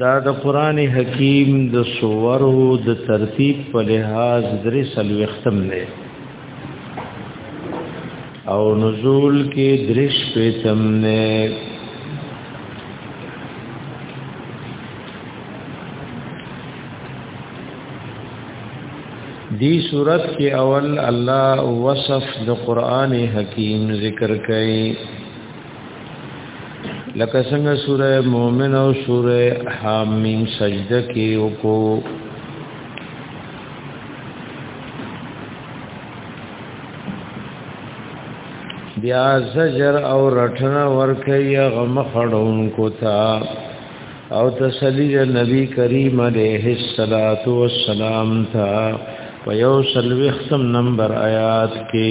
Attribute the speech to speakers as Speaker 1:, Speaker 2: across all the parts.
Speaker 1: دا د قران حکیم د سورو د ترتیب په لحاظ درې سلوختم دی او نزول کې درش پیتم نه دی صورت کې اول الله وصف د قران حکیم ذکر کړي لکه څنګه سوره مؤمن او سوره حامیم سجده کې وکړو بیا زجر او رټنه ورکي غم خړون کو تا او تسلی نبی کریم علیہ الصلات والسلام تھا په یو سلوختم نمبر آیات کې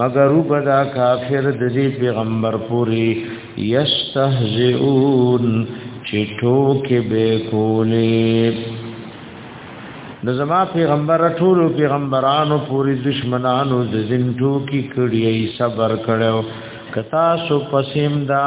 Speaker 1: مگر وبدا کافر د دې پیغمبر پوری یستهزئون چې ټوکې به کولې د زما پیغمبر ټول پیغمبرانو پوری دشمنانو د زین ټوکی کړی صبر کړو کتا سو پسیم دا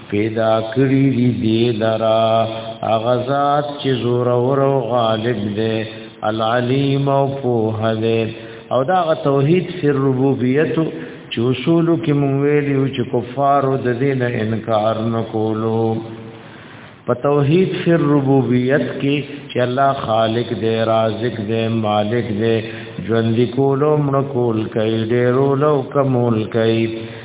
Speaker 1: پیدا کړی دی دی لرا اغزاد چې زور او غالب دی العلیم او فوه دی او دا غ توحید فی الربوبیت چې اصول کې مونږ ویلو چې کفار د دې نه انکار نکولو په توحید فی الربوبیت کې چې الله خالق دی رازق دی مالک دی ژوند کولو مړ کول کوي ډېرولو کمول کوي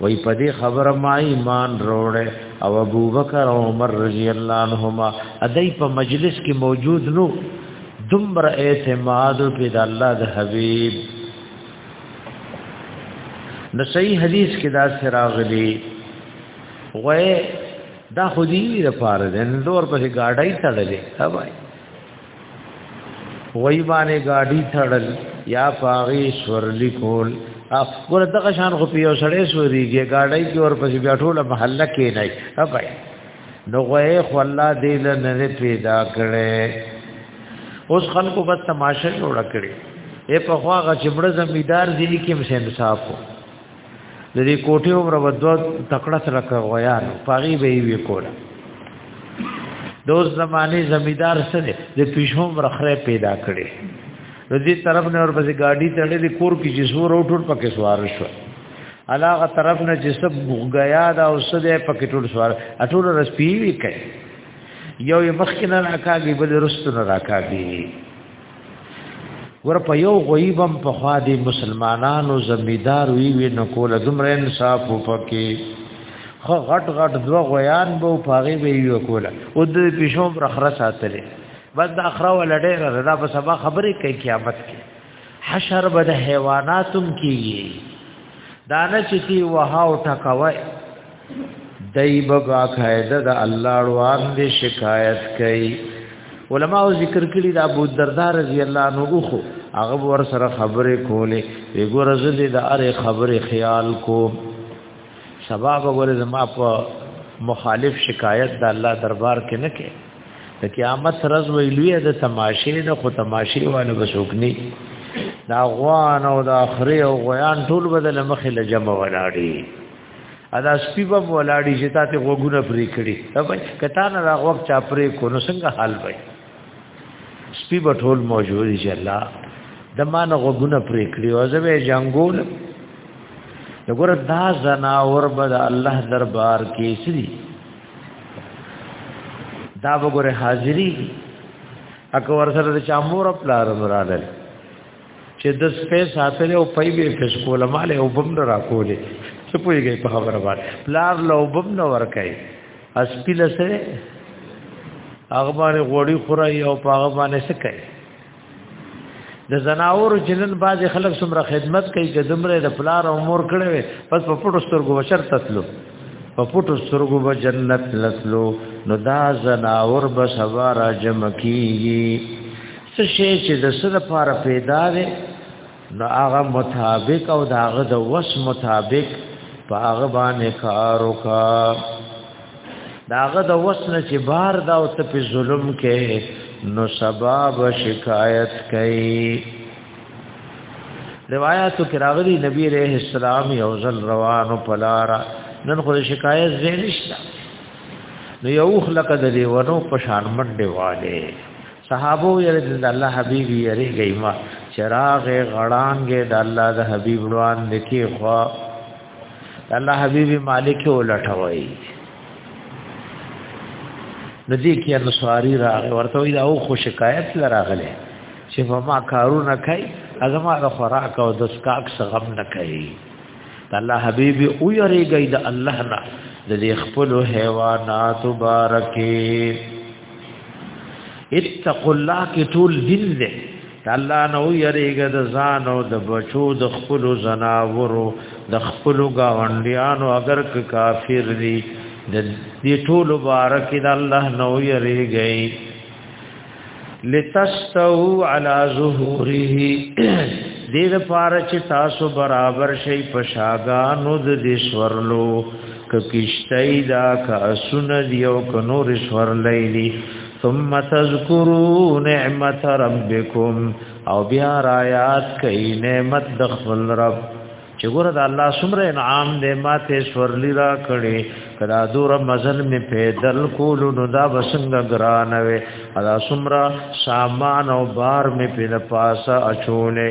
Speaker 1: وای په دې خبره ما ایمان وروړې او ابو بکر او عمر رضی الله عنهما ادای په مجلس کې موجود نو دمر اعتماد په د الله د حبیب د صحیح حدیث کې دا سراغلی غوې دا خودی لپاره د نور په گاډای تړلې هواي وای باندې گاډي تړل یا پاغي سورلی کول اف ګور دغه شان خو پیو سړې سوريږي گاډي کې ور پسې بیا ټوله محله کې نه اپای نو غوې خو الله دې له نه پیدا کړي اوس خلکو بس تماشه جوړ کړي اے په خوا غ چې مړ زمیدار دي کې هم انصاف وو د دې کوټې عمر و دوه تکړه سره کویان پاغي به وی کوله دوز زمانه زمیدار سره د پیشوم رخره پیدا کړي د دې طرف نه اور پسې گاډي تړلې د کور کې چې سور او ټول پکې سوار شو علاغه طرف نه چې سب غیا دا او سده پکې ټول سوار اټول رس پیوي کوي یو یې مخکې نه راکاږي بل رستو نه راکاږي ور په یو غیبم په خوا دی مسلمانانو زمیدار وی وی نو کول دمر انصاف وکي خو غټ غټ دو غیان بو پاغي وی یو کول او د پښوم رخره ساتلې بس د اخره ول ډېر رضا په سبا خبرې کوي قیامت کې حشر به د حیواناتم کیږي دانه چې تی وها او ټکوي دای به باقاعده د الله روان دي شکایت کوي علما او ذکر کړي د ابو الدرداء رضی الله عنه خو هغه ور سره خبرې کولې وګوره زه دې د اره خبرې خیال کو سبب ور زما په مخالف شکایت د الله دربار کې نه کې د قیامت رز ویلوی د تماشې د خو تماشې والو بسوکني دا غوان او د اخري او غیان ټول بدل مخې لجمع ولاړي ادا سپی په ولاړی چې تا ته غوګونه پرې کړی اوبای کته نه دا غوګ چا پرې کو نو څنګه حال وای سپی په ټول موجود دی الله د مان غوګونه پرې کړی او زه به جنگول وګوره دا زنا اور بد الله دربار کې سری دا وګوره حاضری اکه ور سره د چامور پلار مرادل چې د سپې ساتل او پي به فس کوله مال او بم نه راکولې څه پويږي په خبره باندې پلار له بم نه ورکای اس پی لسه هغه باندې غوړی خورای او په هغه باندې سکای د زناور جنن باز خلک سمره خدمت کوي چې دمره د پلار او مور کړي وي پس په پټو سترګو بشر تتلو په پټو سترګو به جنت لتلو نو دا زناور به سوار جمع کیږي څه شی چې د څه لپاره پیدا دی نو هغه مطابق او د هغه د وس مطابق په هغه باندې کار وکړه داغه د وسنه چې بار دا او ته په ظلم کې نو سبب شکایت کوي روایتو کې راغلي نبی عليه السلام یو ځل روانو پلارا نن خو شکایت زینشتا نو یو خلق د دیونو په شان منډه والے صحابو یې د الله حبیب یې ریږي ما چراغ غړانګې د الله د حبیب روان دکی خو الله حبیب مالک ولټوي ندی کې انصاری راغ ورته وی دا او خو شکایت لراغله چې په ما کارونه کوي ازما د خوراک او د سکاک سغم نه کوي الله حبیب او یریږي د الله نه د خپل حیوانات مبارکه اتقوا الله کې ټول دین دی الله نو یریګه د ځان او د بچو د خپل زناورو د خپل گاونډیانو اگر که کافر دي د دې ټول مبارک د الله نو یریږي لتستو علی ظهوره دې لپاره چې تاسو برابر شي په شاګانو د دې سورلو که کشتای دا که اسونه دی او که نور سور لیلی ثم تذکرو نعمت ربکم او بیا را یاد کئی نعمت دخل رب چې ګوره د الله سمره انعام دې ماته سورلی را کړي کدا دور مزل می پیدل کول نو دا بسنګ ګران وي ادا سمره سامان او بار می په پاسه اچولې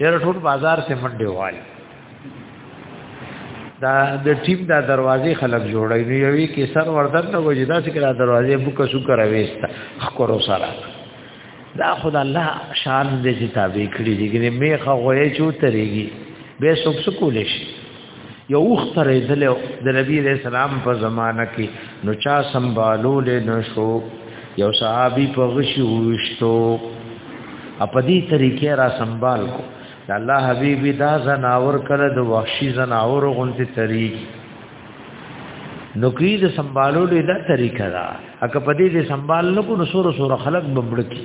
Speaker 1: یاره ټول بازار سے منډه وای دا د ټیم دا دروازې خلک جوړای نو یوی کې سر وردن ته وځي دا چې دا دروازې بوک شو کرا وېستا خکرو سره دا خدای الله شان دې چې تابع کړی دي ګنې میخه غوې چو ترېږي به سوک سکول شي یو وخت رېدلو د نبی علیہ السلام په زمانہ کې نو چا سنبالول نه شو یو صحابي په غشي وشتو اپدی طریقې را سنبال کو د الله حبیب دا زناور کړه د وحشي زناور غونتی طریق نو کی د سنبالول دا طریقه دا اکه پدی د سنبال نو کو نو سور سور خلق بمړکی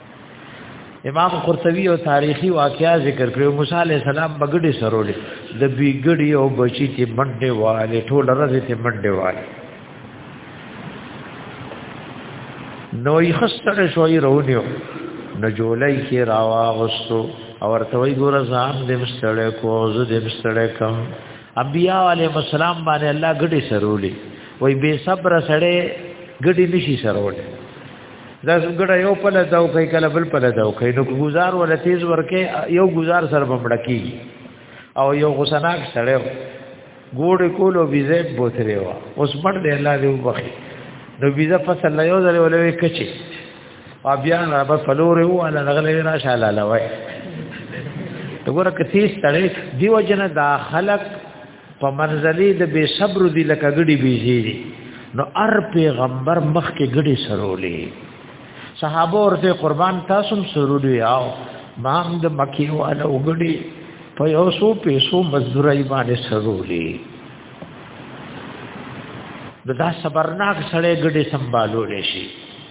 Speaker 1: امام قرطبي او تاریخي واقعیا ذکر کړو موسی عليه السلام بغړې سرولې د بیګړې او بچی ته منډه والے ټول راځي ته منډه والے نو یې خستر شوې رونیو نو جولای کې راوا غستو او ورته وی ګور ځان دې مستړې کو زه دې مستړې کم انبیاء علی السلام باندې الله غډي سرولې وای به صبر سره غډي نشي سرولې دا ګړه یو په لدا او کوي کله بل په لدا او کوي نو گزار ولا تیز ورکه یو گزار سره بمړکی او یو غسناک سره ګوډ کولو ویزه بوتره وا اوس مړ دی الله دې وبخي نو ویزه فصل یو ځل ولې کچي او بیا نه په فلور وو انا غلې را شاله لوي وګوره کتي ستړي دیو جن دا خلق په منځلې د بے صبر دي لکه ګډي بيزي دي نو ار پیغمبر مخ کې ګډي سرولې صحابه ورته قربان تاسو هم سرولې آو ما هم د مکی والا وګړي په یو سو پیسو مزدوري باندې سرولې دا صبرناک سړی ګډي سنبالو لشي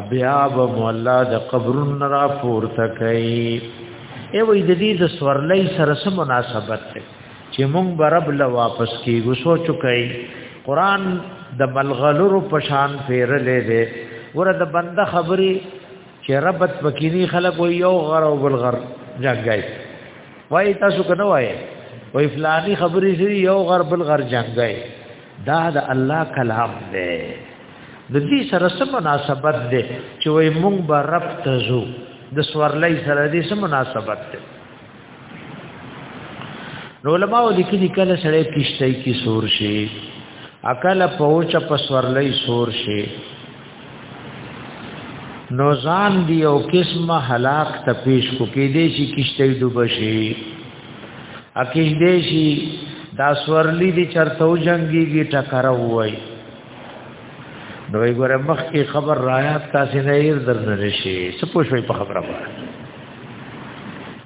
Speaker 1: ابیا به مولا د قبرن را پورته کوي ای وې د دې د سورلۍ سره سم مناسبت ده چې مونږ برب له واپس کیږو سوچو کوي قران د ملغلرو پشان پیرلې ده ور د بنده خبري چې ربت پکینی خلک وي یو غر او بل غر جنگای وای تاسو کنه وای وای فلانی خبري سری یو غر بل غر جنگای دا د الله کلام ده د دې سره سم مناسبت ده چې وای مونږ به رب ته زو د سورلای سره دې سم مناسبت ده نو علماء لیکلي کله سره کیشته کی سور شي اکل پوچ په سورلای سور شي نو ځان دی او قسمه هلاک ته پیش کو کې دې شي کیشته ډوب شي اکیش دې شي دا سورلی دي چرته جنگيږي ټکر وای نو یې ګوره مخ کې خبر رايات تاسو نه ير درنه نشي څه پوښوي په خبره وره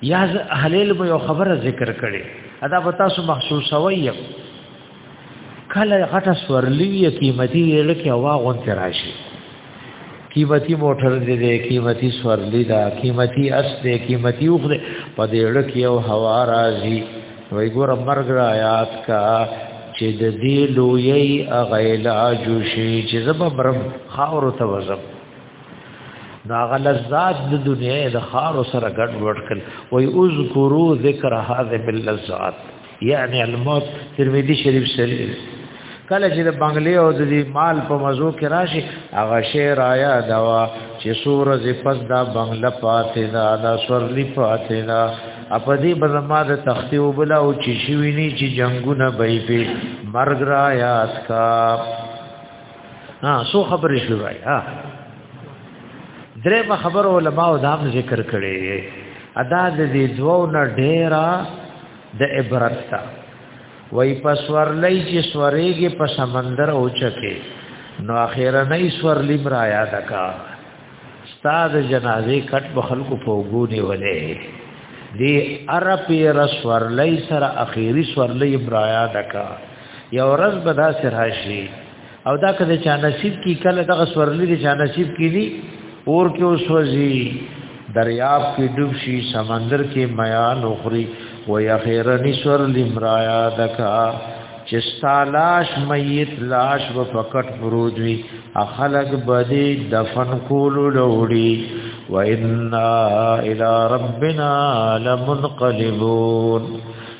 Speaker 1: یا اهلیل به یو خبره ذکر کړي ادا به تاسو محسوس وایي کله غټه سورلی قیمتي لکه واغون تراشي قیمتي موټر دې دې قیمتي سورلی دا قیمتي اس دې قیمتي اوخ دې په دې اړه کې او هوا راځي وای ګور مرګ را یاد کا چې د دې لوی اغیلا جو شي چې زما برم خاور ته وزم دا غلزات د دنیا د خار سره ګډ وډ کړ وای اذکرو ذکر هذه باللذات یعنی الموت ترمذی شریف سره کله چې د بنگلې او د دې مال په مزو کې راشي هغه شی رایا دوا چې سور ز پس دا بنگله پاتې دا دا سورلی پاتې دا په دې بزما د تختی او بلا او چې شوی نه چې جنگونه بې په مرګ را یاد کا ها سو خبرې شوای ها درې په خبر علماء دا ذکر کړي ادا د دې دوو نه ډېرا د عبرت تا وای پسورلای چې سورېږي په سمندر او چکه نو اخیره نه سورلی مرا یاد کا استاد جنازه کټ په خلکو په وګونی ولې دی عرب رسورلای سره اخیری سورلی مرا یاد کا یو ورځ بدا سراشی او دا کله چې نصیب کی کله دغه سورلی دي چې نصیب کی دي اور کې وسوځي دریاب کې ډوب شي سمندر کې میا نخري و یا خیرنی سورلی مرایا دکا چې ستالاش میت لاش و فقط پروت وي اخلق بدی دفن کول لوړي و انا الى ربنا لمنقلبون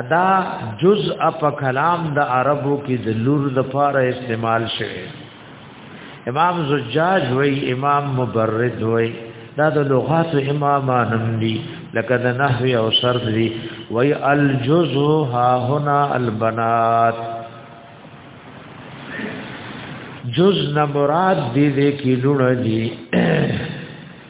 Speaker 1: ادا جز اپ کلام د عربو کې د لور د پاره استعمال شوی امام زجاج وای امام مبرد وای دا د لغات امامان دی لکه د نحو او صرف دی وای الجز ها هنا البنات جز نه مراد دې دې کې لونه دي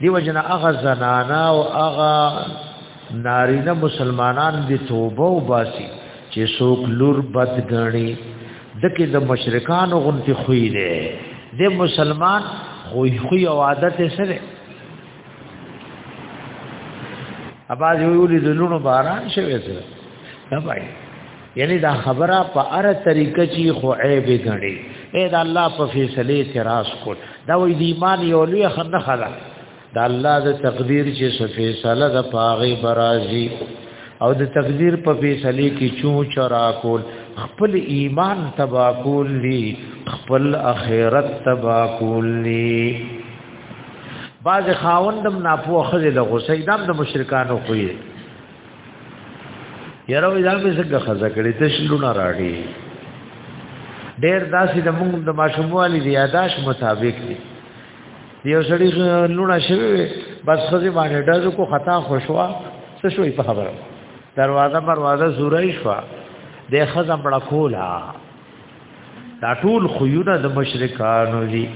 Speaker 1: دیو جن هغه زنانا او هغه نارینه مسلمانان دی توبه او باسي چې څوک لور بد غني دکې د مشرکانو غنتی خوې دی د مسلمان خوې خوې او عادت سره اباز ویولې د لونو باران شوی سره نه پای یعنی دا خبره په اره طریقه چې خو عیب غني اے دا الله په فیصله اعتراض کول دا وې د ایمان یو لوی خنه خلا دا الله د تقدیر چې څه فیصله د پاغي برازي او د تقدیر په فیصله کې چو چرا کول خپل ایمان تبا کول لی خپل اخرت تبا کول لی باز خاوندم ناپوخه له غسیدام د مشرکانو خوې یاره وې دا به څنګه خزه کړې ته شلونه راړي ډېر داسې د موږ د ماشوموالي دی یاداش مطابق دی یو سړی لونه شوی بس خزه باندې ډز کو خطا خوشوا څه شوې په خبره دروازه دروازه زورای شو د خزه بڑا کولا دا ټول خيونه د مشرکانو دي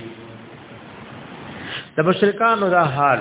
Speaker 1: د مشرکانو دا حال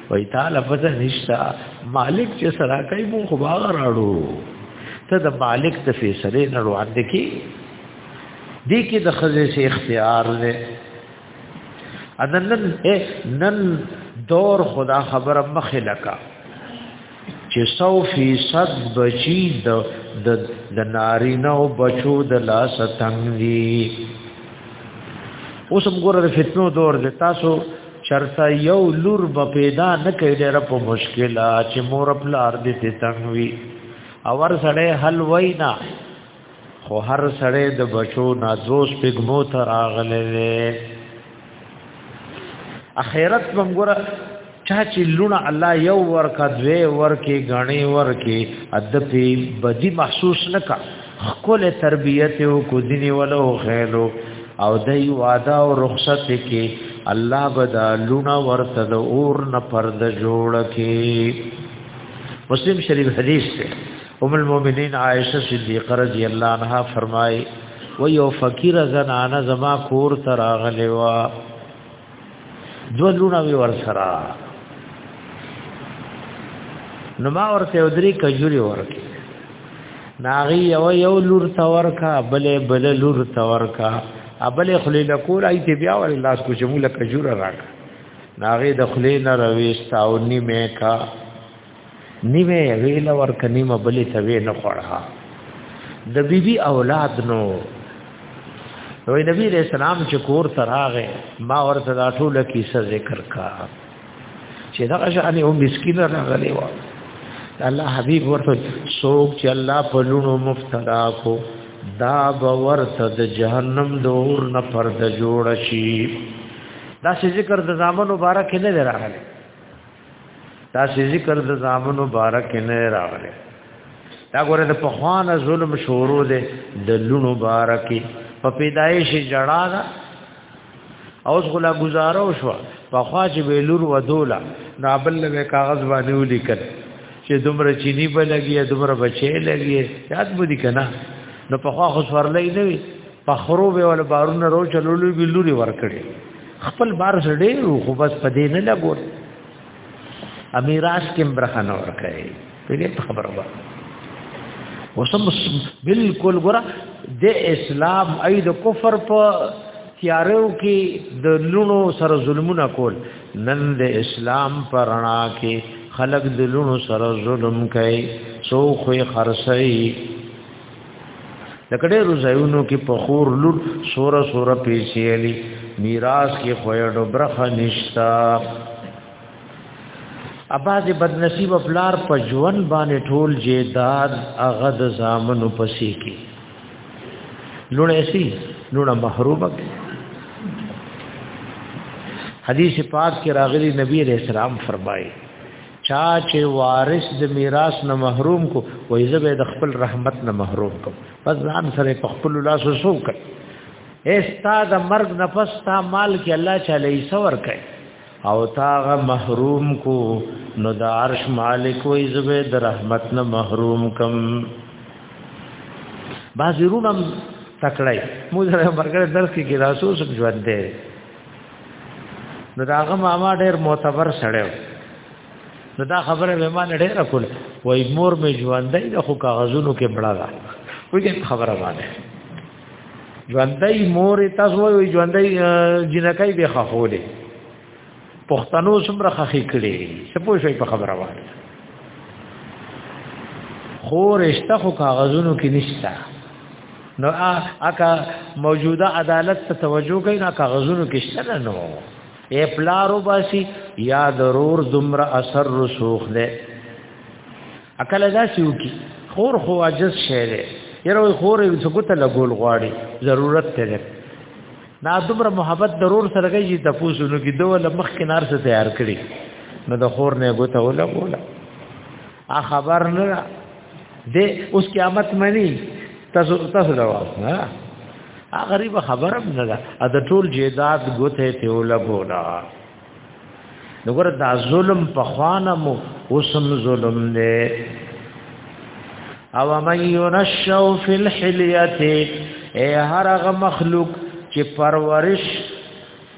Speaker 1: وای تعالی پته نشتا مالک چې سره کوي مو خو باغ راړو ته د مالک د فیصله نه روان دي کی دي کې د خزې سي اختیار نه انن نن دور خدا خبر مخه لکا چې 100% بچي د د نارینه او بچو د لاس تنګي اوس موږ د فتنو دور د تاسو چرته یو لور به پیدا نه کوي ډېر په مشکله چې مور خپل ارد ته تنګوي اور سړی حل وای نه خو هر سړی د بچو نازوس پګمو ته راغلی دی اخرت بنګوره چا چې لونه الله یو ورکا دوی ورکی غنی ورکی ادپی بدی محسوس نکا خپل تربیت او کو دیني ولو خیلو او دای واده او رخصت کې الله بدا لونه ورته د اور نه پرد جوړ کې مسلم شریف حدیث ته ام المؤمنین عائشه صدیقه رضی الله عنها فرمای و یو فقیر زنانه زما کور ته راغلی و دو لونه وی ور سره نو ما ورته ودری کجوري ورکه ناغي یو یو لور ته ورکا بلې بل لور ته ورکا ابلې خلې له کور ایت بیا ور لاس کو چې موږ کجوره راک ناغي د خلې نه رويستا او نیمه کا نیوه ویل ور کنیمه بلی ته وی نه خورها د بیبي اولاد نو وی نبی علیہ السلام چې کور تراغه ما ورته دا ټول کیسه ذکر کا چې دا شان یو مسکین راغلی و الله حبیب ورته سوق چې الله په لونو مفتدا کو دا ورته د جهنم دور نه پرد جوړ شي دا ذکر د زامن مبارک نه راغلی دا چې ذکر د زامن مبارک نه راغلی دا ګوره د پخوانه ظلم شروع دی د لونو مبارکي په پیدایش جړا دا اوس غلا گزاره وشو په خوا چې ویلور ودولا نابل له کاغذ باندې ولیکل چې دومره چینی په لګي دومره بچي لګي یاد بودی کنه نو په خوا خو سورلې نه وي په خروب ول بارونه رو چلولې ویلوري ور کړی خپل بار زړه خو بس پدې نه لګول امیراس کې برخه نه ورکړي په دې خبره وه وسم بالکل ګره د اسلام اې د کفر په تیارو کې د لونو سره ظلمونه کول نن د اسلام پرانا کې خلق د لونو سره ظلم کوي سو خو خرسي لکه ډېرو ځایونو کې په خور لور سوره سوره پیسې علي میراث کې خویړو برخه نشتا اباز بدنصیب افلار په ژوند باندې ټول جیداد هغه د زامنو پسې کې لونه سي لونه محرومه حدیث پاک کې راغلي نبی رسول الله فرمایي چا چې وارث د میراث نه محروم کو وای زه به د خپل رحمت نه محروم کو پس ځان سره په خپل لاس وسو کوي ایستا د مرګ نفس تا مال کې الله چاله یې سور کوي او تاغه محروم کو نو د عرش مالک وای زه به د رحمت نه محروم کم بازیرونم تکړای مو زره مرګ درس کې راسو سم ژوند دی نو داغه ماما ډیر معتبر سړی نو دا خبره به ما نه ډیره کول وای مور می ژوندۍ د خو کاغذونو کې بڑا دا وګین خبره باندې ژوندۍ مور تاسو وای ژوندۍ جنکای به خفولې پښتنو سمره خخې کړي څه پوه شوي په خبره باندې خو رشتہ خو کاغذونو کې نشته نو اکا موجوده عدالت ته توجه کوي نه کاغذونو کې شته نو اے پلارو باسی یا ضرور دمر اثر رسوخ دے اکل دا سیو کی خور خو عجز شے دے یره خور یو څکوت لګول غواړي ضرورت ته ده نا دمر محبت ضرور سره کوي چې تاسو نو کې دوه لمخ کنار سره تیار کړی نو د خور نه غوته ولا ولا ا خبر نه دې اوس قیامت منی تاسو تاسو دا واسه غریب خبره نه ده ا د ټول جیداد ګوته ته ولګولا نګور دا ظلم په خوانه مو وسم ظلم دی او من ينشو في الحليه اي هرغه مخلوق چې پرورش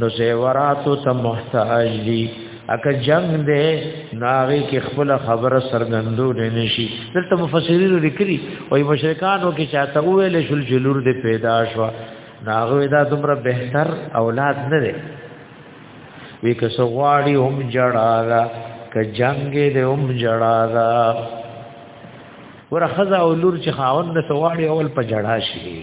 Speaker 1: نو زیوراتو ته محتاج دي اکه جنگ دې ناغي کې خپل خبره سرګندو نه نشي دلته مفسرین لیکلي او مشرکانو کې چاته ویل شل جلور دې پیدا شو ناغه دا دومره بهتر اولاد نه دی وی که سغواړي هم جړالا که جنگ دې هم جړالا ورخذا اولور چې خاون نه سغواړي اول په جړا شي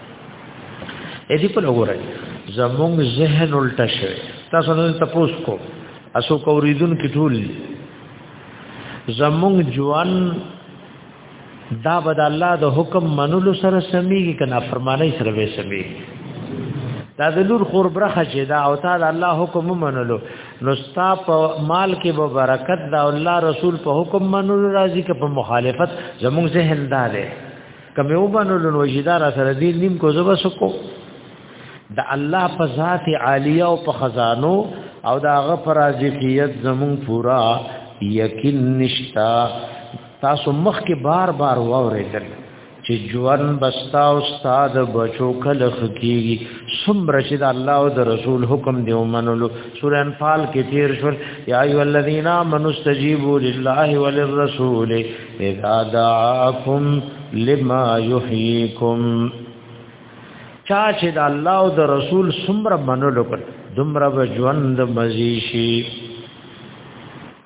Speaker 1: اې دې په لګورای زمونږ ذهن الټه شوی تاسو نن تاسو کو اسو کوریدون کې ټول زمونږ ژوند دا بد الله د حکم منلو سره سميږي کنه فرمانه سره به سميږي دا د نور خور برخه چې دا او تا د الله حکم منلو نو ستا په مال کې به برکت دا الله رسول په حکم منلو راضي که په مخالفت زموږ ذهن دا دی کمه وبنو لن وجدار سره دی نیم کو زبا سکو د الله په ذات عالیه او په خزانو او دا غ فرازیت زمون پورا یقین نشتا تاسو مخ کې بار بار واورېدل چې ژوند بستا او استاد بچو کله خکېږي څومره چې د الله او د رسول حکم دی ومنلو سورہ انفال کې تیر شول یا ایو الذین آمنوا استجیبوا لله وللرسول اذا دعاكم لما يحييكم چا چې د الله او د رسول سمره منلو کړ دومره بجوند مزيشي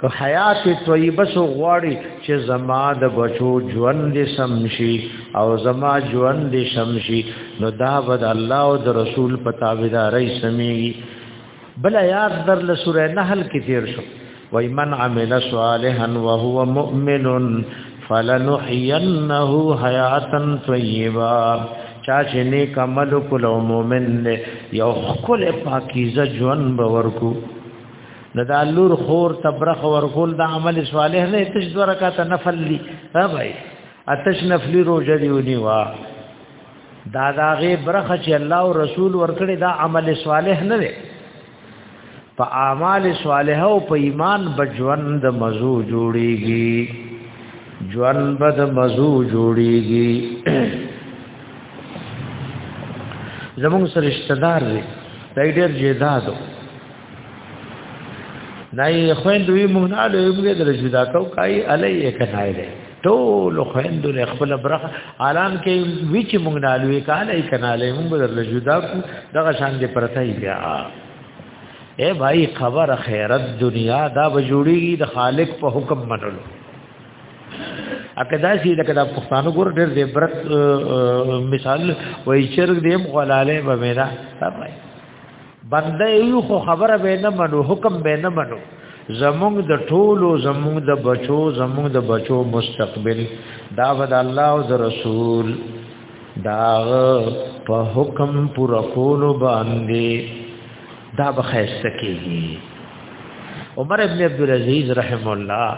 Speaker 1: که حیات طیبه سو غواړي چې زما د بچو ژوند سمشي او زما ژوند سمشي نو دا بد الله او د رسول په تابعداري سمي بل آیات در له سوره نحل کې تیر شو وای من عمل صالحا وهو مؤمن فلنحيينه حیاتا طیبا چا چې نیک عمل کول او مؤمن دی یو خپل پاکیزه ژوند به ورکو د دالور خور تبرخ ورکول د عمل صالح نه تش دو رکعات نفل لی ها بھائی اتش نفلی روزه دی ونی وا دا دا غي برخه چې الله او رسول ورکړي دا عمل صالح نه دی په اعمال صالح او په ایمان بجوند مزو جوړيږي جوان بد مزو جوړيږي زموږ سرشتہ دار دی ډېر جیدادو نه یې خويندوی مونږ نه له یوګه در جدا کو کای علی یې کنای دی ټول خويندو نه خپل برخه الان کې وی چې مونږ نه لوي کاله یې کنای له مونږ در له جدا کو دغه شان دې پرته یې بیا اے بھائی خبر خیرت دنیا دا بجوړیږي د خالق په حکم منلو اکدا سی لکه د پښتانو ګور ډېر دې برت مثال وای چرګ دې غلاله به میرا بنده یو خو خبره به نه منو حکم به نه منو زمونږ د ټولو زمونږ د بچو زمونږ د بچو مستقبل دا ود الله او د رسول دا په حکم پر کول باندې دا به خیسته کیږي عمر ابن عبد العزيز رحم الله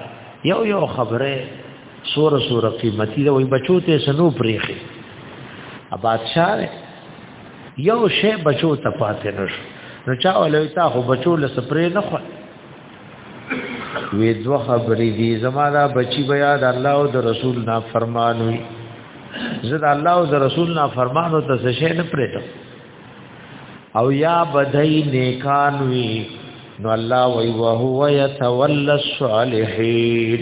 Speaker 1: یو یو خبره سور سور قیمتي دا وي بچو ته سنو پریخي ا بادشاہ یو شی بچو ته پاتې نشو نو چا ولوي تا خو بچو له سپرې نه خو وی دو خبرې دي زما دا بچي بیا د الله او د رسول نه فرمان وي زه د الله او د رسول نه فرمان او ته شي نه پرېټم او یا بدای نیکان وی نو الله وی وهو یتول الصالحین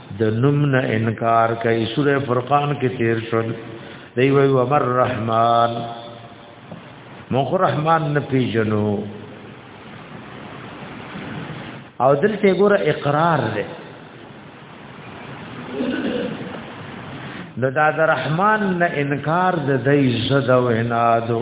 Speaker 1: د نوم نه انکار کوي سوره فرقان کې تیر شول دی وی و مر رحمان مخ رحمان نه پیژنو او دلته ګوره اقرار دی د داد رحمان نه انکار د دې زده وینادو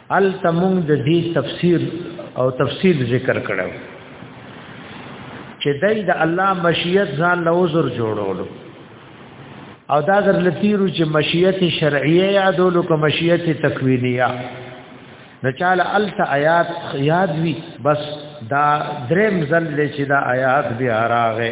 Speaker 1: ال تمون د دې تفسیر او تفصیل ذکر کړو چې دای د الله مشیت ځان له عذر جوړولو او دا در لتیرو چې مشیت شرعیه یادولو که مشیت تکوینیه نو چاله الت آیات یاد وی بس دا دریم ځل چې دا آیات بیا راغې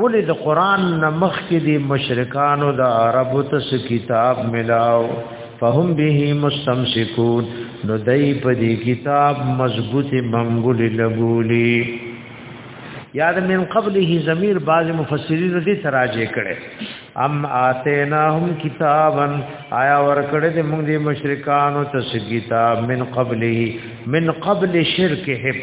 Speaker 1: ولې د قران نمخ کې د مشرکانو د عربو تس کتاب ملاو فهم به مستمسکون نو دای په دې کتاب مضبوط منګول لګولي یاد من قبله ضمیر بعض مفسرین دې تراجه کړي ام اتیناهم کتابا آیا ور کړې دې موږ دې مشرکانو تس کتاب من قبله من قبل شرکهم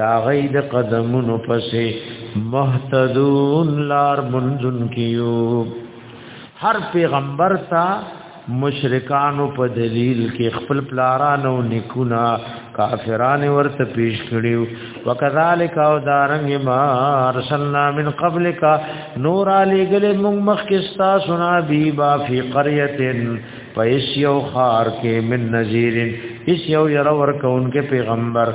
Speaker 1: دا غي د قدمونو پسې مهتدون لار منذن کیو هر پیغمبر تا مشرکانو په دلیل کې خپل پلارانو نکونه کافران ورته پیش کړیو وکذالک او دارنګ ما ارسلنا من قبلک نور علی گل موږ مخکستا سنا بی با فی قريه پیسیو خار کې من نذیرن اس یو یره ورکون کې پیغمبر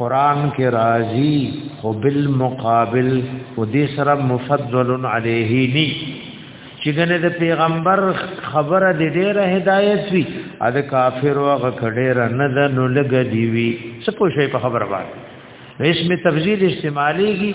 Speaker 1: قران کې راضي او بالمقابل او دې سره مفضل عليه ني چې ګنه د پیغمبر خبره دې ډېره هدایت وي ا د کافر او غکړې رنه د نو لګ دی وي څه پوښي په خبره باندې اسم تفضیل استعمالي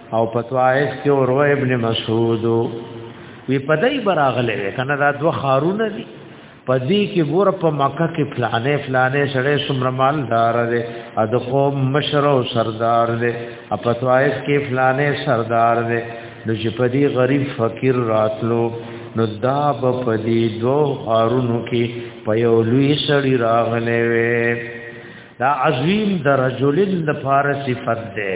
Speaker 1: او پتوائف کې اور ابن مسعود وی پدای براغله کنه دا دوه خارونه دي پدی کې ګور په مکه کې فلانه فلانه سړی سمرمال دار دی اد قوم مشر او سردار دی اپتوائف کې فلانه سردار دی نو چې پدی غریب فقیر راتلو نو دا په پدی دو خارونو کې په یو لوی سړی راغلی وی دا عظیم درجلین د فارسی فد دی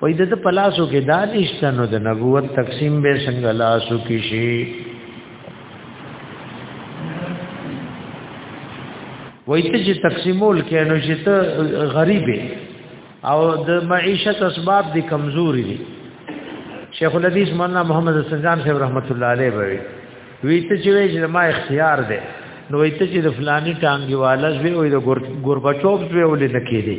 Speaker 1: وای د پلاسو کې دا نشته نو د نبوت تقسیم به څنګه لاسو کې شي وای ته چې تقسیمول کې نو چې ته غریبې او د معیشت اسباب دي کمزوري دي شیخ الحدیث مولانا محمد حسن جان صاحب رحمت الله علیه وی وی ته چې وی چې ما اختیار ده نو وی ته چې د فلانی ټانګي والا زوی وی د ګوربچوب زوی ولې نکې دي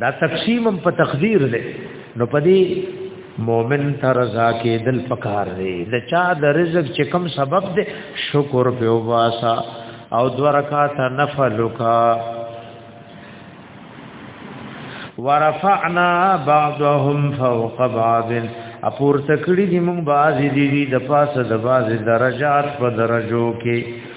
Speaker 1: دا تقسیم په تقدیر دی نو پدی مومن ته رضا کې دل پکار دی د چا د رزق چې کم سبب دی شکر په واسا او دو رکعات نفل کا ورفعنا بعضهم فوق بعض اپور تکړی دی مونږ بازی دی دی د پاسه د بازی درجات په درجو کې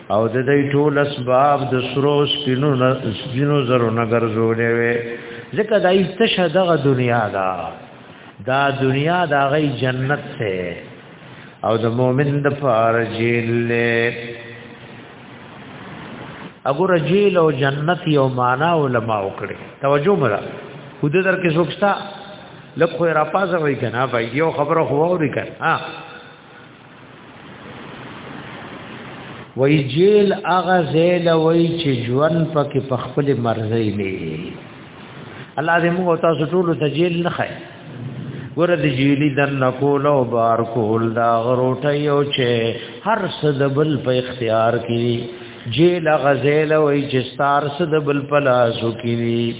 Speaker 1: او د دې ټول اسباب د سرو سپینو سپینو زرو نګر جوړې وي ځکه دا ایتشه دغه دنیا دا دا دنیا دا غي جنت ته او د مؤمن د فارجیل له اګور جیل او جنت یو معنا علماء وکړي توجه مرا خود در کې سوکستا لکه را پازه وای کنه بھائی یو خبره خو وری کنه ها وای جیل اغه زیل وای چې ژوند پکې په خپل مرزي نه الله دې موږ تاسو ټول ته جیل نه خای ګور د جیلی در نکول او بار کول دا غروټي او چې هر څه د بل په اختیار کې جیل غزیل او چستار څه د بل په لاسو کې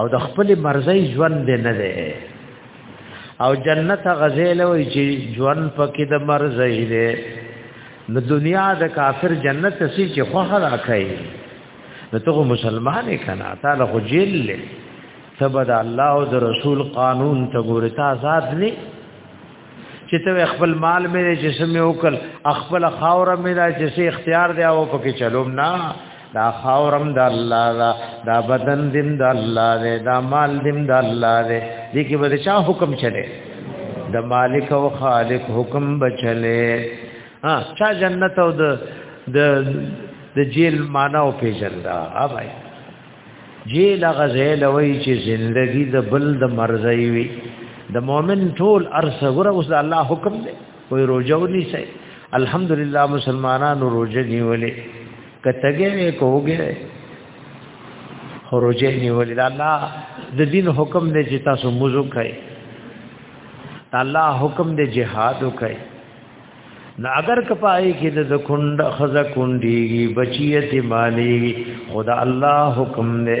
Speaker 1: او د خپل مرزي ژوند نه ده او جنت غزیل وی چې ژوند پکې د مرزي دی نو دنیا د کافر جنت سي چې خوخه راکای نو ته مسلمان کنا تعالی خو جیل له تبد الله او د رسول قانون ته ګوره تا آزاد نه چې ته خپل مال مې چې سمې وکړ خپل خاور مې چې سي اختیار دی او پکې چلوم نه دا خاورم د الله دا دا بدن دیم د الله دی دا مال دیم د الله دی دې کې به چا حکم چلے د مالک او خالق حکم بچلې ها چا جنت او د د د جیل معنا او پیژندا ها بھائی جیل غزل وای چې زندگی د بل د مرزي وي د مؤمن ټول ارسه ور اوس د الله حکم دی وې روزه ونیسه الحمدلله مسلمانانو روزه نیولې کتهګه کوګه روزه نیولې الله د دین حکم دې چې تاسو موزو کوي الله حکم دې جهاد وکړي نو اگر کپای کې د کند خزه کندي بچیت مالی خدا الله حکم دې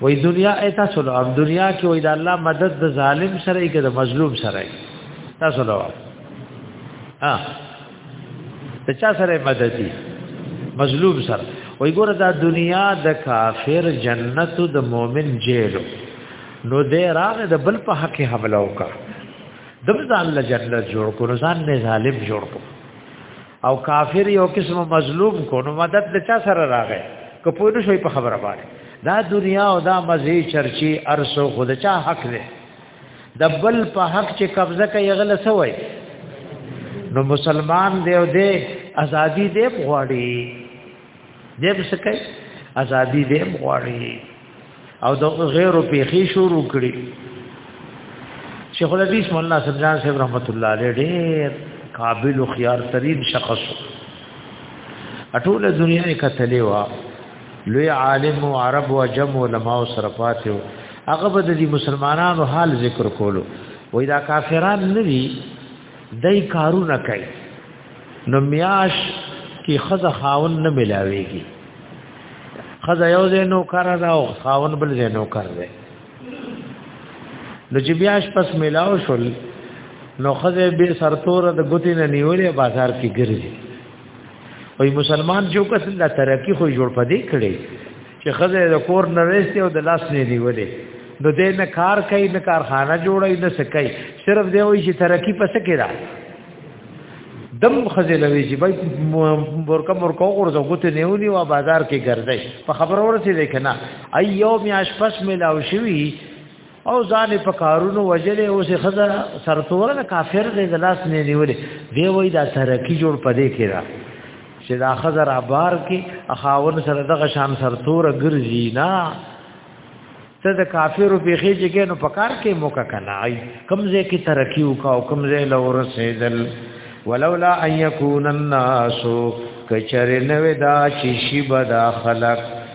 Speaker 1: وای دنیا ایت سره ام دنیا کې وای د الله مدد د ظالم سره کې د مظلوم سره تاسو نو ها ته چا سره مدد دي مظلوم سره وای ګوره دا دنیا د کافر جنت د مؤمن جیل نو دې راغ د بل په حق حمله وکړه دغه ځان له جنت جوړ کړو ځان نه ظالم جوړ کړو او کافر یو قسم مظلوم کو نو مدد د چا سره راغی که پوه نه شوی په خبره باندې دا دنیا او دا مزه چرچی ارسو خود چا حق دی د بل په حق چې قبضه کوي غل سوی نو مسلمان دی او دی ازادي دی غواړي دې به څه کوي ازادي دې غواړي او د غیرو پیخي شروع کړي شیخ الحدیث مولانا سبحان صاحب رحمت الله علیه ډېر قابل او خيار ترين شخص اټول دنیا یې کتلې وا لوی عالم او عرب او جم علماء سره پاتې او هغه به د مسلمانانو حال ذکر کولو وای دا کافران نه دي دای کارونه کوي نو میاش کی خزه خاون نه ملاويږي خزه یو ځای نو کار دا او خاون بل ځای نو کار دی نو چې بیاش پس ملاو شول نو خزه به سرتور د ګوتی نه نیولې بازار کې ګرځي وای مسلمان جو کس لا ترقی خو جوړ پدې کړي چې خزه د کور نه وېستي او د لاس نه نیولې نو دې نه کار کوي نه کارخانه جوړي نه سکي صرف دی وای چې ترقی پس کړه دم خزه لوي چې بای ورکا ورکا ورځو غوته نیونی او بازار کې ګرځي په خبر اورسي دی کنه ایو میاش پس ملاو شوی او ځان په کارونو وجلې او سه خزا سرتور نه کافر دې دلاس نه نیولې دی وای دا ترقی جوړ پدې کړه چې دا خزا را بار کې اخاون سره دغه شان سرتور ګرځي نه ته د کافرو په خې چې نو پکار کې موکا کنای کمزې کې ترقی وکاو کمزې لور سیدل ولولا ان یکون الناس کچره نو دا چې شی بدا خلق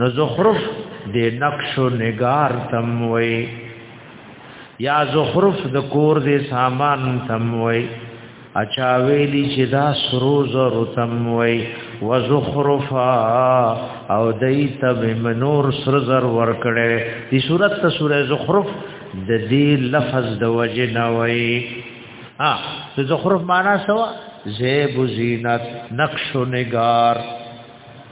Speaker 1: نو زخرف د نقش و نگار تم وی یا زخرف د کور د سامان تم وی اچا ویلی چې دا سرو زر تم وی و زخرفا او دای تب منور سر زر ور کړي دی صورت ته سوره زخرف د دې لفظ د وجه نه وی ها د زخرف معنا سوا زیب زینت نقش و نگار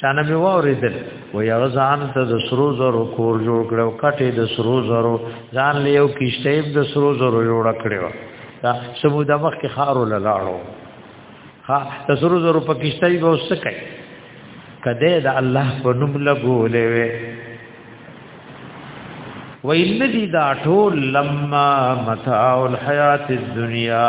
Speaker 1: چانه به واوریدل و یا ځان ته د سرو زرو کور جوړ کړو کټه د سرو زرو ځان له یو کیشته د سرو زرو جوړ کړو دا سموده مخ کې خارو لاړو ها د سرو زرو په کیشته به وسکای کده د الله په نوم لګولې وې وَإِنَّ دِي دا ټول لَمَّا مَتَاعُ الْحَيَاةِ الدُّنْيَا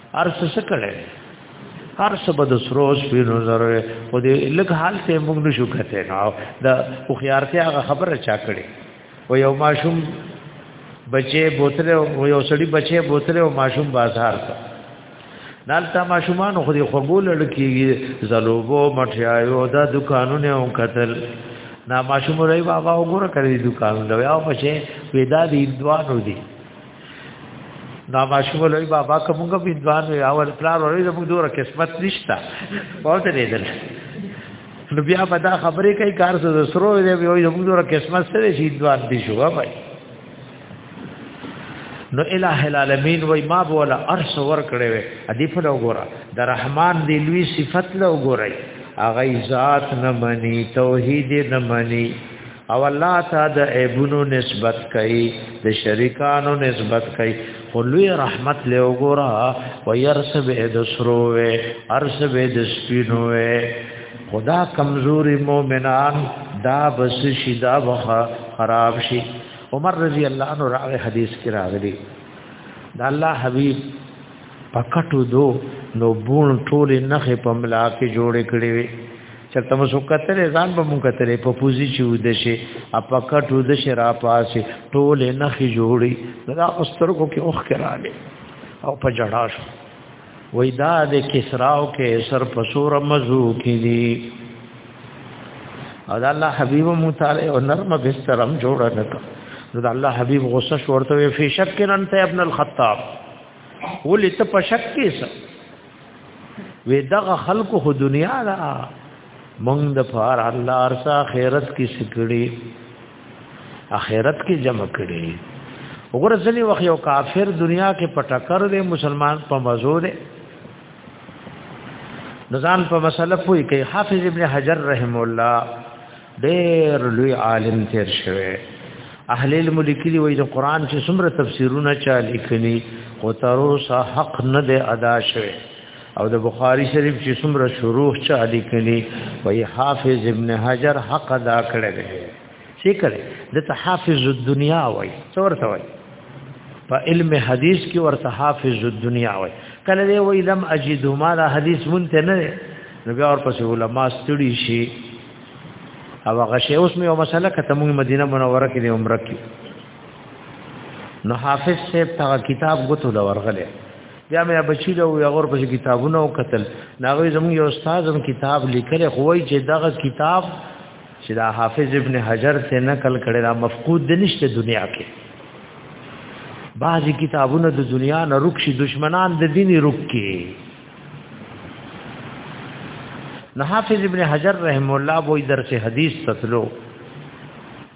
Speaker 1: ارس څه کړي ارس به د سرو سپینو زره او د لګ حال ته موږ نشو کته نو د خو خيارتیا هغه خبره چا کړي و یو ماشوم بچي بوتل او یو سړی بچي بوتل او ماشوم بازار ته دالتا ماشومان خو دې خبول لړکیږي زلوبو مټیاو دا دکانونه او قتل نا ماشوم رہی بابا وګوره کړی دکانونه یا بچي پیدا دي دوانو دي دا ماشوم لوی بابا کومګه بندوان یا ول پلار ورې زموږ دوره قسمت نشتا پوهته لیدل نو بیا به دا خبرې کوي کار څه سرو دی وي زموږ دوره قسمت سره شي دوان دي شو بای نو الہ العالمین وای ما بولا ارس ور کړې وې ادي په وګوره د رحمان دی لوی صفت له وګورای اغه ذات نه مني توحید نه مني او الله تا د عیبونو نسبت کوي د شریکانو نسبت کوي خو لوی رحمت له وګوره و يرس به د سروې ارس به د سپینوې خدا کمزوري مؤمنان دا بس شي دا وخه خراب شي عمر رضی الله عنه راغه حدیث کې راغلي دا الله حبیب پکټو دو نو بون ټول نخې په ملا کې جوړې کړې وي چرته مو سکتل ځان به مو کتل په پوزي چې ود شي اپا کټ ود شي را پاسه ټول نه خي جوړي دا اوسترګو کې اوخ کراله او په جړا شو وای دا د کسراو کې سر پسور مزو کې دي او دا الله حبيب متعالی او نرم بسترم جوړ نکړ نو دا الله حبيب غصه شورته وي فی شک ان انت ابن الخطاب ولې ته په شک کې وی دغه خلق خو دنیا دا مونږ د فار الله ارسا خیرت کې سکړي اخرت کې جمع کړي وګوره ځلې وخت یو کافر دنیا کې پټکر دی مسلمان په مزو دی نزان په مسله پوي کوي حافظ ابن حجر رحم الله ډېر لوی عالم تیر شوی اهل علم لیکلي وي د قران چې څومره تفسیرونه چا لیکلي خو تر اوسه حق نه دی ادا شوی او د بخاری شریف چې څومره شروع چا لیکلي وي حافظ ابن حجر حق ادا کړی دی څه کړي د تحافظ الدنیا وای څورته وای په علم حدیث کې ورته حافظ الدنیا وای کله دی وای لم اجد ما دا حدیث مونته نه نو بیا ورپسې علما ستړي شي او هغه شی اوس مې یو مسله کته موږ مدینه منوره کې د عمره کې نو حافظ صاحب تا کتاب غوتو دا ورغله بیا مې بچی له یو غور په کتابونو او قتل ناغوی زموږ یو استاد هم کتاب لیکل خوای چې دغه کتاب چې دا حافظ ابن حجر ته نقل کړي دا مفقود د نشته دنیا کې بعضی کتابونه د دنیا نه رک شي دشمنان د دیني رک کې نو حافظ ابن حجر رحم الله وې درس حدیث تتلو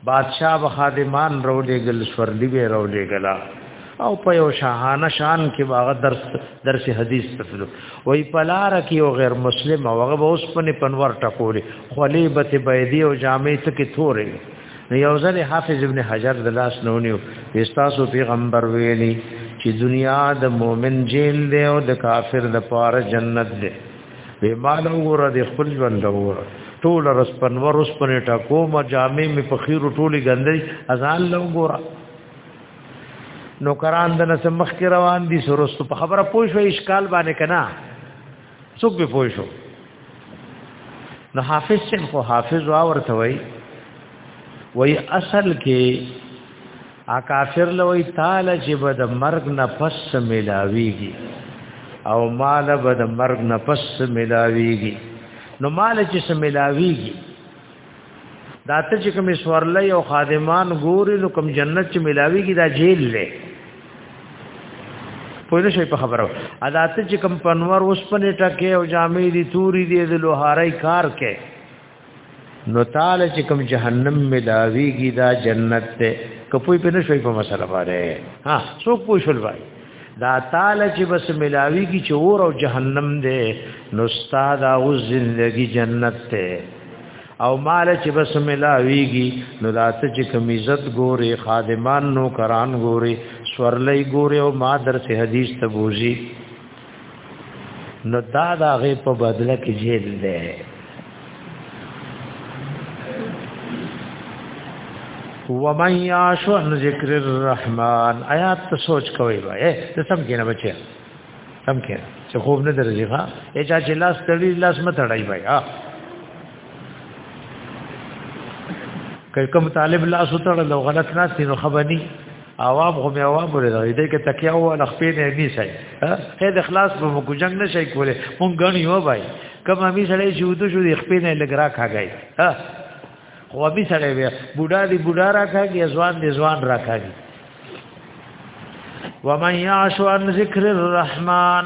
Speaker 1: بادشاہ و خادمان رو لګل سورلی به رو لګلا او په یو شاهانه شان کې باغ درس درس حدیث تفلو وای پلار کې یو غیر مسلم او هغه اوس په پنور ټکوري خلیبت بيدی او جامع ته کې تورې نو یو ځل حافظ ابن حجر د لاس نونیو استاسو پیغمبر ویلی چې دنیا د مؤمن جیل دی او د کافر د پاره جنت دی به مال وګوره د خپل ژوند وګوره ټول رس پنور اس پنه ټکو ما جامې می فخیر ټولی ګندې اذان له وګوره نو کران د نس مخ روان دي سرست په خبره پوه شو اشکال باندې کنا څوک به پوه شو نو حافظ سم خو حافظ وا ورته وای وای اصل کې ا کافر لوی تعالی چې به د مرګ نه پس ملاويږي او مال به د مرګ نه پس ملاويږي نو مال چې ملاويږي دا ته چې کوم سورلې او خادمان ګوري نو کوم جنت چې ملاويږي دا جیل لې پوه نه شي په خبره ادا ته چې کوم پنور اوس پنې ټکه او جامې دي توري دي د لوهارای کار کې نو تعالی چې کوم جهنم ملاويږي دا جنت ته کپوی په نه شوي په مسله باندې ها څوک پوښل وای دا تعالی چې بس ملاوي کی چور او جهنم دې نو استاد او زندگی جنت ته او مال چې بس ملاويږي نو داسې چې کوم عزت ګوري خادمان نو کران ګوري سورلې ګوري او ما درس حدیث ته بوزي نو دا دا غي په بدله کې جیل ده ومن یعش عن ذکر الرحمن آیات ته سوچ کوي وای ته سم کینه بچي سم کینه چې خوب نه درځي ها ای چا چې لاس تړي لاس مت تړای وای ها کله کوم طالب لاس تړل او غلط ناس نو خبرني عوام خو مې عوام ولې راځي دې کې تکیا و نه خپې نه می شي خیر اخلاص په مو جنگ نه شي کوله مونږ غني و بای کما می سره شو د شو خپې نه لګرا کاږي ها خو می سره وي بوډا دی بوډا را کاږي ځوان دی ځوان را کاږي ومن يعش عن ذکر الرحمن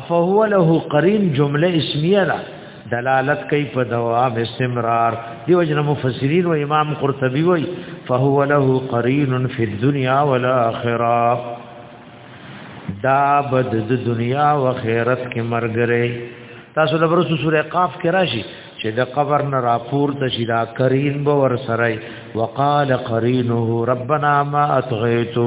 Speaker 1: افهو له قرین جمله اسمیه ده دلالت کوي په دوام استمرار دیو جن مفسرین او امام قرطبي وای فهو له قرین فی الدنیا والاخره دا بد د دنیا او آخرت کې مرګره تاسو د ورسو سورې قاف کې راشي چې د قبر نه راپور ته شي دا قرین به ور سره وقال قرینه ربنا ما اطغیته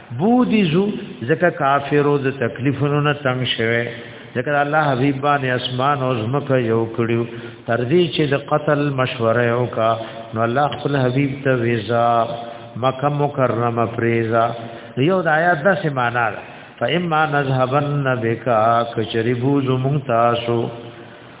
Speaker 1: بودیزو زکه کافرو د تکلیفونو نه تنگ شوه ذکر الله حبیب باندې اسمان او زمکه یو کړیو تر دې چې د قتل مشوره یو کا نو الله خپل حبیب ته ویزا مکه مکرمه فریزا یو د آیات د سمانا فإما نذهبن بك کچربو زمون تاسو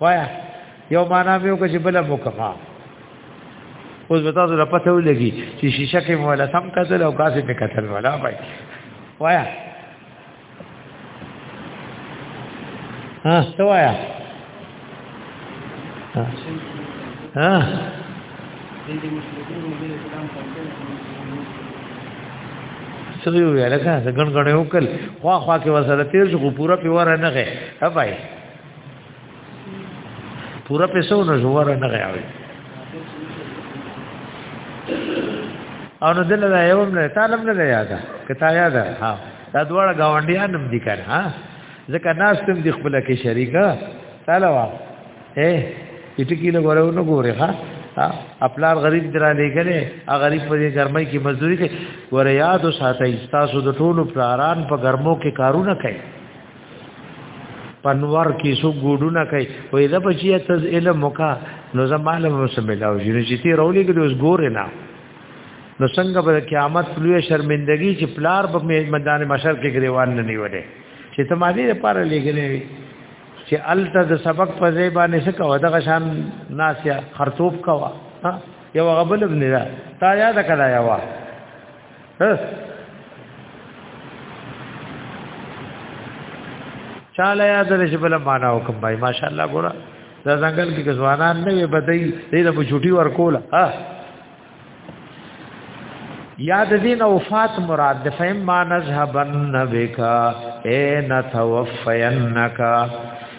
Speaker 1: وایا یو معنا مې وکړه چې بل مو کفا اوس به تاسو را پته ولګي چې شیشه کې مولا سم کتل او کاسې په کتل ولا پای وایا ها څه وایا ها ها سوي ویل کا څنګه غنډه وکړ خو خو کې وسره تیر شو پورا پیور نه غه هبای پورا پیسو نه زوره نه غیاوي او نو دل نه یو نه طالب نه یاده کتا یاده ها دا دواړه گاونډیان هم دي کړه ها ځکه ناس تم دي خپل کې شریکا تعالی وا اے اټکی له غره نو ګوره ها خپلار غریب درا لګلې ا غریب په دې ګرمۍ کې مزدوري کوي ور یاد او ساتي تاسو د ټولو پلاران په ګرمو کې کارونه کوي پنور کې سو ګوډونه کوي وې دا بچیا ته علم موکا نو زماله مو سملاو شي نو چې تی رولې کې اوس ګورې نه نو څنګه به قیامت لوی شرمندگی چې پلار په میدان مشر کې گریوان نه نیولې چې ته مالی لپاره لګلې وي چې الته د سبق په ځای باندې څه کوه دغه شان ناسیا خرطوب کوه یو غبل ابن دا تا یاد کړه یو چاله یاد لري بل معنا وکم بای ماشاءالله ګورا دا ځنګل کې ځوانان نه وي بدای دې له چټي ورکول ها یاد دین وفات مراد د فهم ما نذهبن بک اے نتوفینک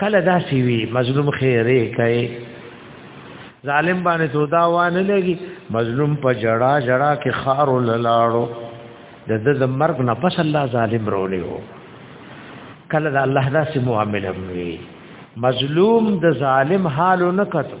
Speaker 1: کله دا سی وی مظلوم خیره کوي ظالم باندې تو دا وانه لګي مظلوم په جړه جړه کې خار لاړو د د مرګ نه پس الله ظالم رولې وو کله دا الله دا سی معاملې وی مظلوم د ظالم حال نه کتو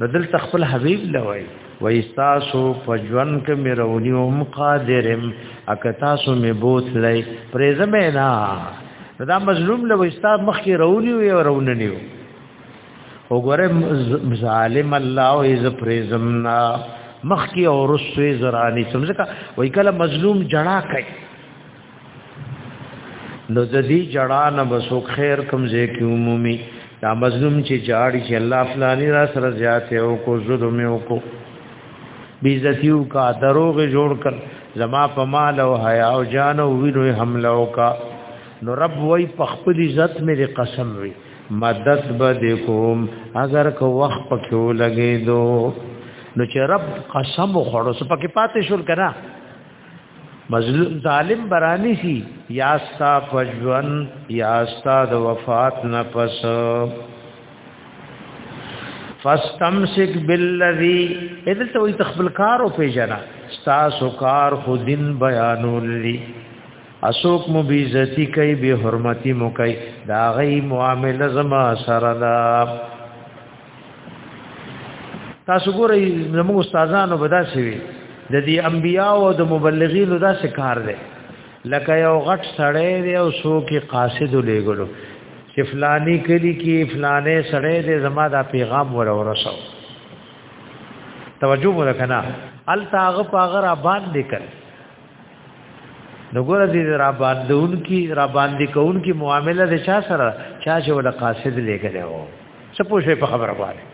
Speaker 1: نو دل تخفل حبیب لوي وای تاسو په ژوند کې مې رونی هم قادرم اک تاسو مې بوت لای پرې زمینا دا مظلوم لوي تاسو مخ کې رونی وي او روننی وي وګوره ظالم الله او از پرې زمنا مخ کې او رسوي زرانی سمځه وای کله مظلوم جړا کوي نو د دې جړا نه بسوک خیر کم زه کې عمومي دا مظلوم چې جاړي چې الله فلانی را سره زیات او کو ظلم او کو بیزتیو کا دروغ جوړ کړ زما په مال او حیا او جان او وینو حمله او کا نو رب وای په خپل عزت مې قسم وی مدد به کوم اگر کو وخت پکې لګې دو نو چې رب قسم خورو سپکې پاتې شول کړه مظلوم ظالم برانی سی یا ستا پجون یا ستا د وفات نه پس فاستمسک بالذی اذ تو تخبل کار او پیجنا ستا سکار خو دین بیانول لی اسوک مو بی عزتی کوي به حرمتی مو کوي دا غي معامله زما سره ده تاسو ګورئ زموږ استادانو بدا شوی د دې انبیاء او د مبلغینو دا شکار دی لکه یو غټ سړی دی او سو کې قاصد لګلو چې فلانی کلی کې فلانه سړی دی زما دا پیغام ور ورسو توجه وکړه التاغه پاغه را باندې کړ نو ګور دې را باندون کی را باندې کون کی معاملې د چا سره چا چې ولا قاصد لګره و څه پوښې په خبره باندې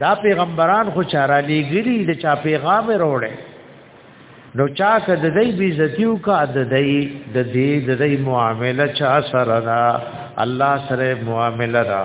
Speaker 1: دا پیغمبران خو چارا لګری د چا پیغام وروړي نو چا که د دې بي عزتیو کا د دې د دې د دې معاملې چا سره دا الله سره معاملې دا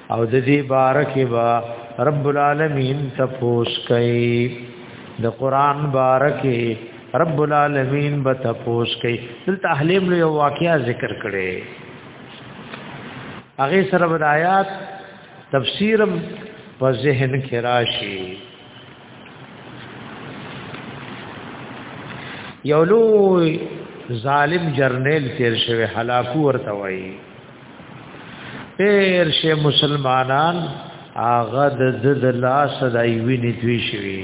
Speaker 1: او د دې بارکه با رب العالمین تپوس کوي د قران بارکه رب العالمین به تپوس کوي دلته اهلیم له واقعیا ذکر کړي هغه سره د آیات تفسیرم په ذهن کې راشي یو لوی ظالم جرنیل تیر شوی هلاکو ورته وایي پیر شه مسلمانان هغه د د لاس د ایوینې توی شوی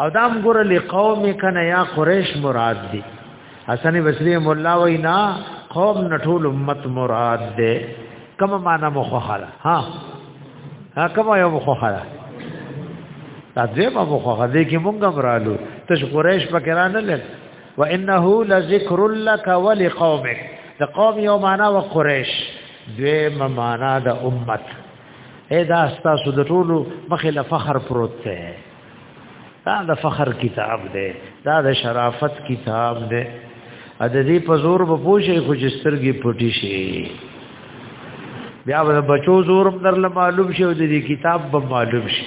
Speaker 1: او دام ګور لقوم کنه یا قریش مراد دی حسن بصری مولا وینا قوم نټول امت مراد دی کوم معنا مخخره ها ها کوم یو مخخره دا دې په مخخره دې کې مونږ برالو تش قریش پکې را نه لګ وانه لذکر لك ولقومك د قوم یو معنا و قریش دوی معنا د امت اې دا ستاسو د ټولو مخې له فخر پروت دی دا د فخر کتاب دی دا د شرافت کتاب دی ا د دې په زور به پوښې خو جسترګي پټی شي بیا به بچو زور در معلوم شي او د دې کتاب به معلوم شي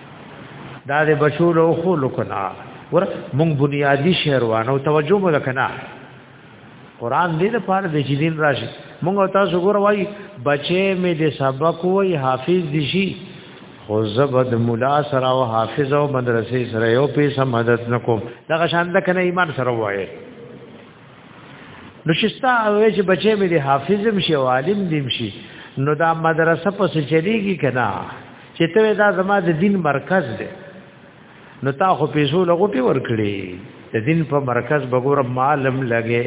Speaker 1: دا د بشول او خول کنا ور مونږ بنیادی شهروانو توجه مو کنا قران دې د پاره د جدین راشي مونږ تاسو ګور وای بچې مې د سبق وای حافظ دي شي خو زبد مولا سره او حافظ او مدرسې سره یو پیسه مدد نکوم دغه شان د کنه ایمان سره وای نو شستا وای چې بچې مې د حافظ مشي او عالم دي مشي نو دا مدرسه پس چلیږي کنا چې ته دا زما د دین مرکز دی نو تا خو پیسو لغوټي ورکړي د دین په مرکز بګور معلم لګي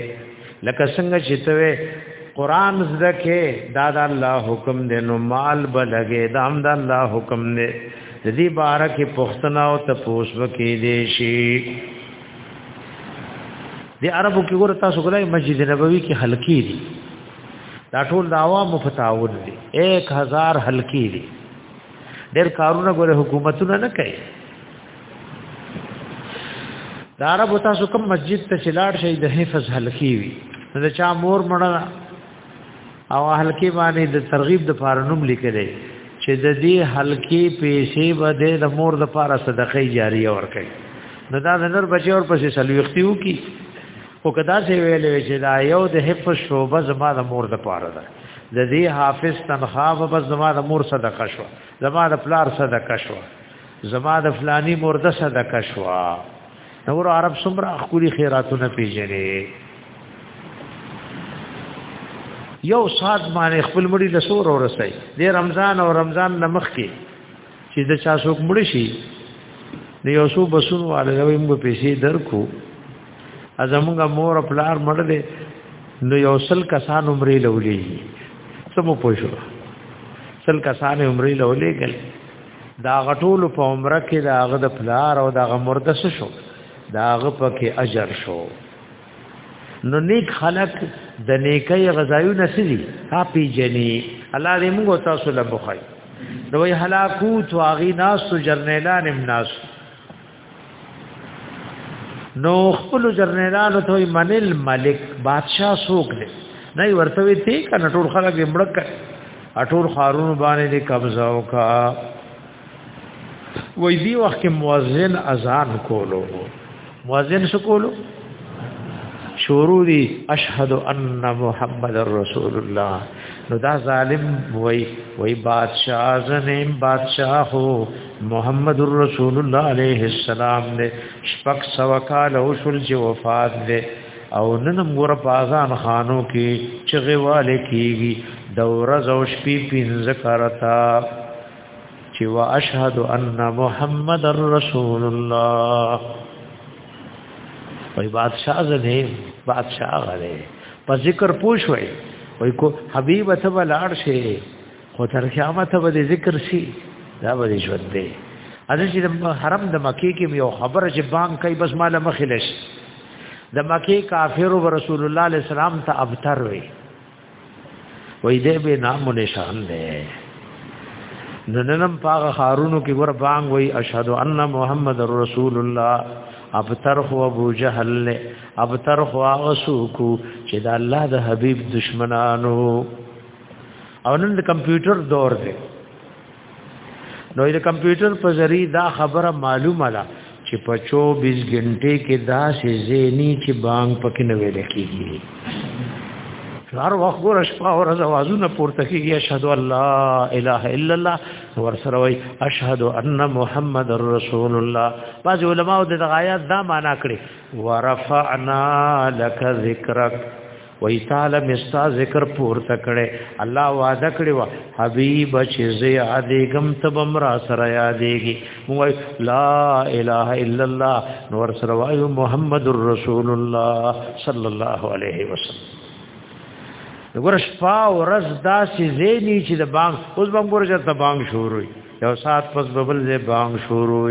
Speaker 1: لکه څنګه چې ته قرآن زده کې دا د الله حکم دی نو مال بلګي دا هم د الله حکم دی د دې بار کې پښتنا او تپوس وکې دي شي د عربو کې ګور تاسو ګلای مسجد نبوي کې حلقې دي دا ټول د عوامو په تعاون دي 1000 حلقې دي ډېر کارونه ګوره حکومتونه نه کوي دا عرب تاسو کوم مسجد ته چلاړ شي د حفظ حلقې وي دا چا مور مړه او حلقې باندې د ترغیب د فارنوم لیکلې چې د دې حلقې پیسې بده د مور د فار صدقې جاریه ورکړي نو دا د نور بچي اور پسې سلوختیو کی خو کدا سي ویلې چې دا یو د حفظ شوبه زما د مور د پاره ده د دې حافظ تنخواه به زما د مور صدقه شو زما د پلار صدقه شو زما د فلانی مور د صدقه شو نور عرب سمرا خوري خیراتونه پیژنې یو سات باندې خپل مړي لسور ورسای د رمضان او رمضان نمخ کې چې د چا څوک مړ شي نو یو څو بسونو والے نو موږ پیسې درکو ازمږه مور پلار مړ دي نو یو سل کسان عمرې لولې سمو پوښو سل کسان عمرې لولې ګل دا غټول په عمره کې دا غد پلار او دا غمرده شو دا غ پکې اجر شو نو نیک خلق د نیکي غزایو نسلی ها پیجنی الله دې موږ تاسو له بخای نو وی هلاکو تو اغي ناس تو جرنیلان ناس نو خپل جرنیلان ته منل ملک بادشاہ سوک دې نه ورته وی تی کنه ټول خلک مړک اټول خارون باندې قبضه وکا وای دی وخت مؤذن اذان کولو مؤذن څه کولو شروع دی اشهد ان محمد رسول الله نو دا ظالم وای وای بادشاہ زنیم بادشاہ هو محمد رسول الله علیه السلام دې شپک سو کال او شل چې وفات دې او نن مور بازان خانو کې چغه والے کیږي دورز او شپې پینځه کرتا چې واشهد ان محمد رسول الله وای بادشاہ زده بادشاہ غره په ذکر پوښوي وای کو حبیب ته ولاړ شي خو تر قیامت به ذکر شي دا به ژوند دی اځه چې حرم د مکی کې یو خبره چې بانګ کوي بس مال مخلش د مکی کافر او رسول الله علیه السلام ته ابتر وي وای دې به نام و نشان دی نننم پاغ خارونو کې ور بانګ وای اشهد ان محمد رسول الله ابتر خو ابو جهل له ابتر خو هغه سوکو چې د الله د حبيب دشمنانو او نن د کمپیوټر دور دی نو د کمپیوټر په ذریعہ دا خبره معلومه ده چې په 24 غنټه کې دا شې زینی چې بانګ پکې نه ویل کېږي هر وخت ګور شپه او ورځ आवाजونه پورته کیږي اشهد الله اله الا الله ور سره وای اشهد ان محمد رسول الله بعض علماء د غایات دا معنا کړي ورفعنا لك ذکرک وای تعالی مستا ذکر پور تکړه الله وعده کړی وا حبیب چې زه یادېګم تب امر سره یادېږي وای لا اله الا الله نور سره وای محمد رسول الله صلی الله علیه وسلم وګور شپه او ورځ داسې زینی چې د بانګ اوس بم ګورځه ته بانګ شروع یو سات پس ببل زې بانګ شروع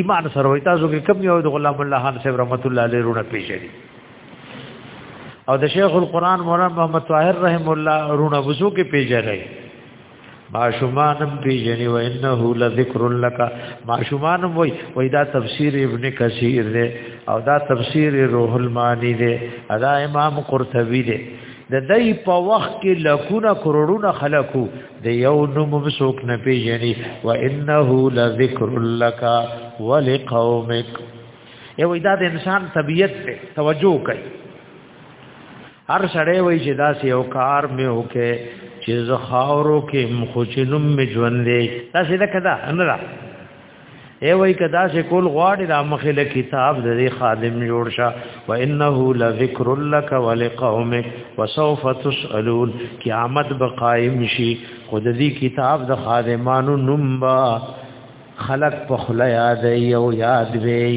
Speaker 1: ایمان سره وای تاسو کې کوم یو د غلام الله خان صاحب رحمت الله علیه رونه پیژني او د شیخ القران مولانا محمد طاهر رحم الله رونه وسو کې پیژني ماشومانم پیجنی و انه لذکر لک ماشومانم وای وای دا تفسیر ابن کثیر دی او دا تفسیر روح المانی دی ادا امام قرطبی دی د دای په وخت کې لکونه کروڑونه خلکو د یو نوم مسوک نه پیژني و انه لذکر لک ولقومک یو دا د انسان طبیعت ته توجه کوي هر سړی وای چې دا سی او کار مې وکې چې زخاورو کې مخچنم می ژوندې دا څه ده کدا ان را ای وای کدا چې کول غواړي د مخې له کتاب د خادم جوړ شه و انه لذکر لك ولقومك وسوف تسالون قیامت به قائم شي خود دې کتاب د خادمانو نوم با خلق په خلا یاد یو یاد وی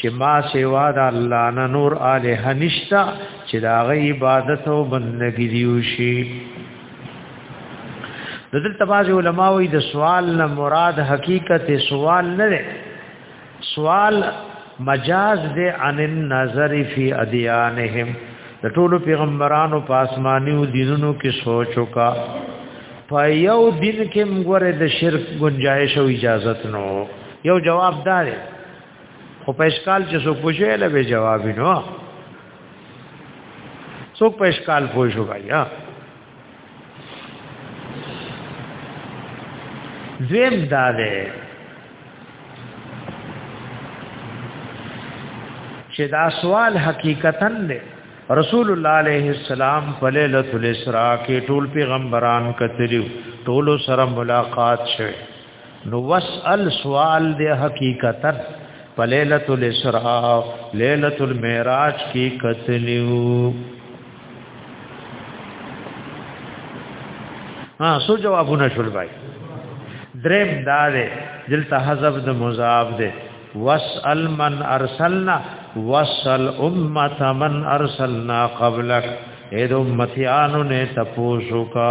Speaker 1: چې ما سیوا د الله نه نور الہ نشتا چې دا غي عبادت او بندګي دی وشي د دې تباز علماء وي د سوال نه مراد حقیقت سوال نه دی سوال مجاز دی عن النظر فی ادیانهم د ټولو پیغمبرانو په آسماني او دینونو کې سوچ وکا په یو دین کې موږ د شرک گنجائش او اجازه نو یو جواب دار دی خو په اشکال چې څوک پوښي له به جواب نو څوک په اشکال پوښو غي ها زم داده چې دا سوال حقیقتا دی رسول الله علیه السلام په ليله الاسراء کې ټول پیغمبران کتلیو ټول سره ملاقات شوه نو وسأل سوال دی حقیقتا په ليله الاسراء ليله المعراج کې کتلیو ها سو جوابونه شول بای دریم داله دلته حذف د مضاف دی واسال من ارسلنا واسال امه من ارسلنا قبلک اې د امتیانو نه تپوسو کا